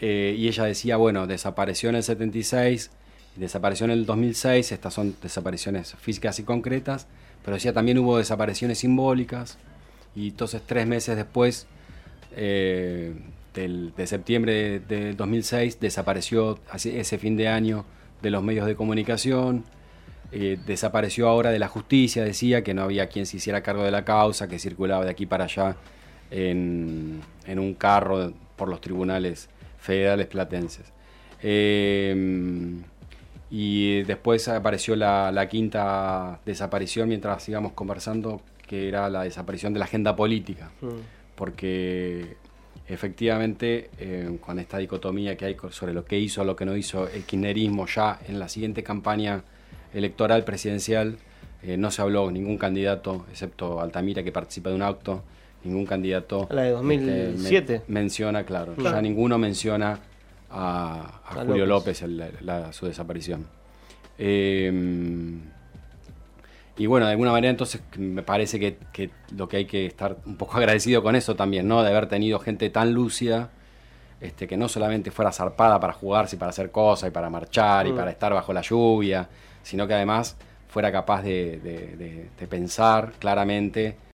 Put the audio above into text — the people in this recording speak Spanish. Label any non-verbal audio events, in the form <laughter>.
Eh, y ella decía, bueno, desapareció en el 76, desapareció en el 2006, estas son desapariciones físicas y concretas, pero decía también hubo desapariciones simbólicas, y entonces tres meses después, eh, de septiembre de, 2006, desapareció ese fin de año de los medios de comunicación, eh, desapareció ahora de la justicia, decía que no había quien se hiciera cargo de la causa, que circulaba de aquí para allá en, un carro por los tribunales federales platenses. Eh, y después apareció la, quinta desaparición mientras íbamos conversando, que era la desaparición de la agenda política. Mm. Porque efectivamente, eh, con esta dicotomía que hay sobre lo que hizo o lo que no hizo el kirchnerismo ya en la siguiente campaña electoral presidencial eh, no se habló ningún candidato, excepto Altamira que participa de un acto, ningún candidato. La de 2007. Este, menciona, claro, ya ninguno menciona a, Julio López, su desaparición. Em, y bueno, de alguna manera entonces me parece que, que, lo que hay que estar un poco <laughs> agradecido con eso también, ¿no? De haber tenido gente tan lúcida, este, que no solamente fuera zarpada para jugarse y para hacer cosas y para marchar y mm. para estar bajo la lluvia, sino que además fuera capaz de, de pensar claramente